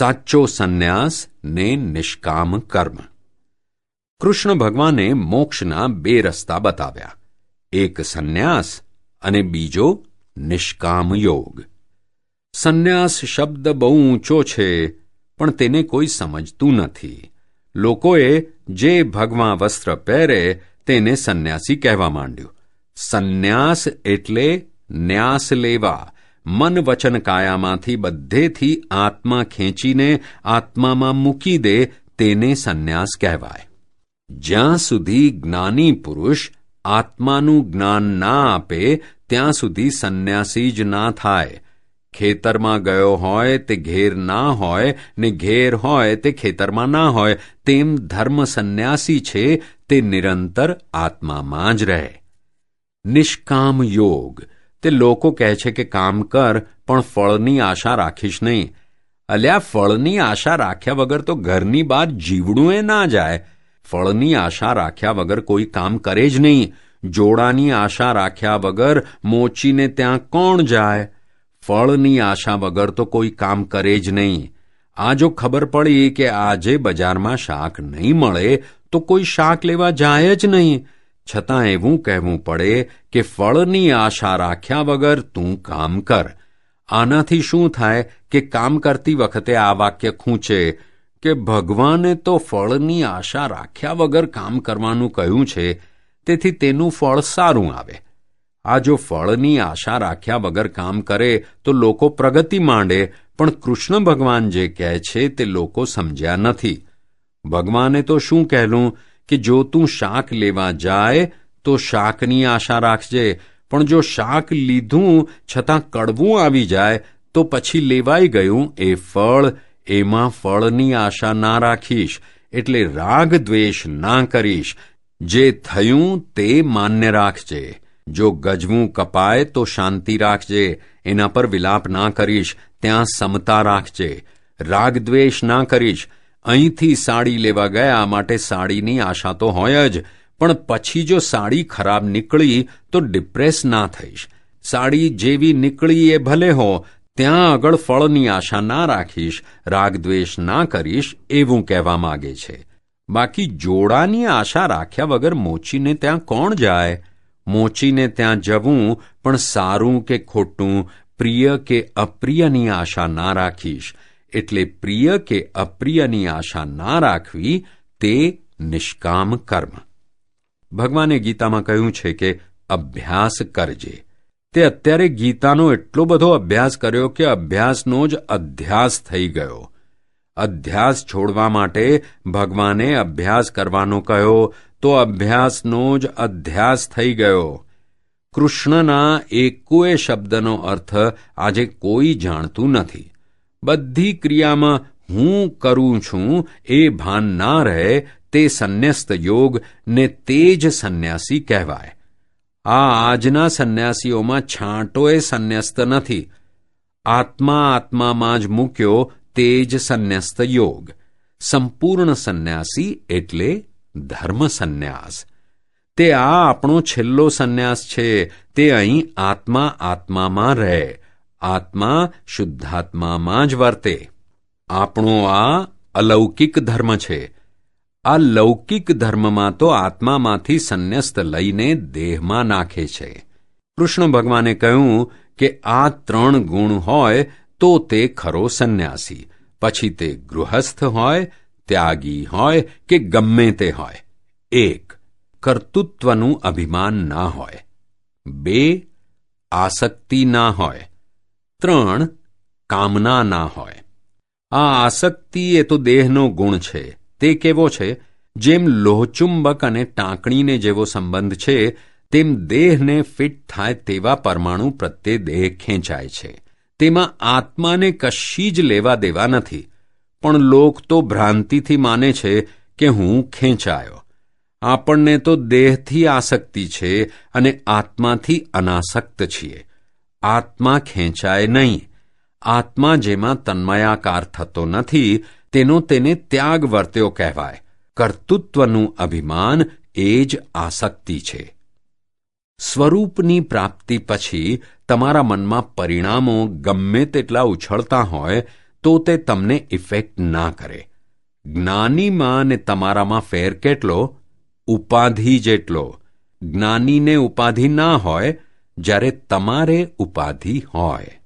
સાચો સંન્યાસ ને નિષ્કામ કર્મ. કૃષ્ણ ભગવાને મોક્ષના બે રસ્તા બતાવ્યા. એક સંન્યાસ અને બીજો નિષ્કામ યોગ. સંન્યાસ શબ્દ બહુ ઊંચો છે, પણ તેને કોઈ સમજતું નથી. લોકોએ જે ભગવા વસ્ત્ર પહેરે તેને સંન્યાસી કહેવા માંડ્યું. સંન્યાસ એટલે ન્યાસ લેવા મન વચન કાયામાંથી બધેથી આત્મા ખેંચીને આત્મામાં મૂકી દે તેને સંન્યાસ કહેવાય. જ્યાં સુધી જ્ઞાની પુરુષ આત્માનું જ્ઞાન ના આપે, ત્યાં સુધી સંન્યાસી જ ના થાય. ખેતરમાં ગયો હોય તે ઘેર ના હોય, ને ઘેર હોય તે ખેતરમાં ના હોય, તેમ ધર્મ સંન્યાસી છે, તે નિરંતર આત્મામાં જ રહે. નિષ્કામ યોગ તે લોકો કહે છે કે કામ કર, પણ ફળની આશા રાખીશ નહીં. અલ્યા, ફળની આશા રાખ્યા વગર તો ઘરની બહાર જીવડું એ ના જાય. ફળની આશા રાખ્યા વગર કોઈ કામ કરે જ નહીં. જોડાની આશા રાખ્યા વગર મોચીને ત્યાં કોણ જાય? ફળની આશા વગર તો કોઈ કામ કરે જ નહીં. આ જો ખબર પડી કે આજે બજારમાં શાક નહીં મળે, તો કોઈ શાક લેવા જાય જ નહીં. છતાં એવું કહેવું પડે કે ફળની આશા રાખ્યા વગર તું કામ કર. આનાથી શું થાય કે કામ કરતી વખતે આ વાક્ય ખૂંચે કે ભગવાને તો ફળની આશા રાખ્યા વગર કામ કરવાનું કહ્યું છે, તેથી તેનું ફળ સારું આવે. આ જો ફળની આશા રાખ્યા વગર કામ કરે તો લોકો પ્રગતિ માંડે, પણ કૃષ્ણ ભગવાન જે કહે છે તે લોકો સમજ્યા નથી. ભગવાને તો શું કહેલું? કે જો તું શાક લેવા જાય, તો શાકની આશા રાખજે. પણ જો શાક લીધું છતાં કડવું આવી જાય, તો પછી લેવાઈ ગયું એ ફળ. એમાં ફળની આશા ના રાખીશ, એટલે રાગ દ્વેષ ના કરીશ. જે થયું તે માન્ય રાખજે. જો ગજવું કપાય તો શાંતિ રાખજે. એના પર વિલાપ ના કરીશ, ત્યાં સમતા રાખજે. રાગ દ્વેષ ના કરીશ અહીંથી સાડી લેવા ગયા માટે સાડીની આશા તો હોય જ, પણ પછી જો સાડી ખરાબ નીકળી તો ડિપ્રેસ ના થઈશ. સાડી જેવી નીકળી એ ભલે હો, ત્યાં આગળ ફળની આશા ના રાખીશ, રાગદ્વેષ ના કરીશ એવું કહેવા માગે છે. બાકી જોડાની આશા રાખ્યા વગર મોચીને ત્યાં કોણ જાય? મોચીને ત્યાં જવું, પણ સારું કે ખોટું, પ્રિય કે અપ્રિયની આશા ના રાખીશ. એટલે પ્રિય કે અપ્રિયની આશા ના રાખવી તે નિષ્કામ કર્મ. ભગવાને ગીતામાં કહ્યું છે કે અભ્યાસ કરજે. તે અત્યારે ગીતાનો એટલો બધો અભ્યાસ કર્યો કે અભ્યાસનો જ અધ્યાસ થઈ ગયો. અધ્યાસ છોડવા માટે ભગવાને અભ્યાસ કરવાનો કહ્યો તો અભ્યાસનો જ અધ્યાસ થઈ ગયો. કૃષ્ણના એકોએ શબ્દનો અર્થ આજે કોઈ જાણતું નથી. બધી ક્રિયામાં હું કરું છું, એ ભાન ના રહે, તે સંન્યસ્ત યોગ ને તે જ સંન્યાસી કહેવાય. આ આજના સંન્યાસીઓમાં છાંટોએ સંન્યસ્ત નથી. આત્મા આત્મામાં જ મૂક્યો તે જ સંન્યસ્ત યોગ. સંપૂર્ણ સંન્યાસી એટલે ધર્મ સંન્યાસ. તે આ આપણો છેલ્લો સંન્યાસ છે, તે અહીં આત્મા આત્મામાં રહે. આત્મા શુદ્ધાત્મામાં જ વર્તે. આપણો આ અલૌકિક ધર્મ છે. આ લૌકિક ધર્મમાં તો આત્મામાંથી સંન્યસ્ત લઈને દેહમાં નાખે છે. કૃષ્ણ ભગવાને કહ્યું કે આ ત્રણ ગુણ હોય તો તે ખરો સંન્યાસી. પછી તે ગૃહસ્થ હોય, ત્યાગી હોય કે ગમે તે હોય. એક, કર્તૃત્વનું અભિમાન ના હોય. બે, આસક્તિ ના હોય. ત્રણ કામના ના હોય. આ આસક્તિ એ તો દેહનો ગુણ છે. તે કેવો છે? જેમ લોહચુંબક અને ટાંકણીને જેવો સંબંધ છે, તેમ દેહને ફિટ થાય તેવા પરમાણુ પ્રત્યે દેહ ખેંચાય છે. તેમાં આત્માને કશી જ લેવા દેવા નથી. પણ લોક તો ભ્રાંતિથી માને છે કે હું ખેંચાયો. આપણને તો દેહથી આસક્તિ છે અને આત્માથી અનાસક્ત છીએ. આત્મા ખેંચાય નહીં. આત્મા જેમાં તન્મયાકાર થતો નથી, તેનો તેને ત્યાગ વર્ત્યો કહેવાય. કર્તૃત્વનું અભિમાન એ જ આસક્તિ છે. સ્વરૂપની પ્રાપ્તિ પછી તમારા મનમાં પરિણામો ગમે તેટલા ઉછળતા હોય, તો તે તમને ઇફેક્ટ ના કરે. જ્ઞાનીમાં ને તમારામાં ફેર કેટલો? ઉપાધિ જેટલો. જ્ઞાનીને ઉપાધિ ના હોય જ્યારે તમારે ઉપાધિ હોય.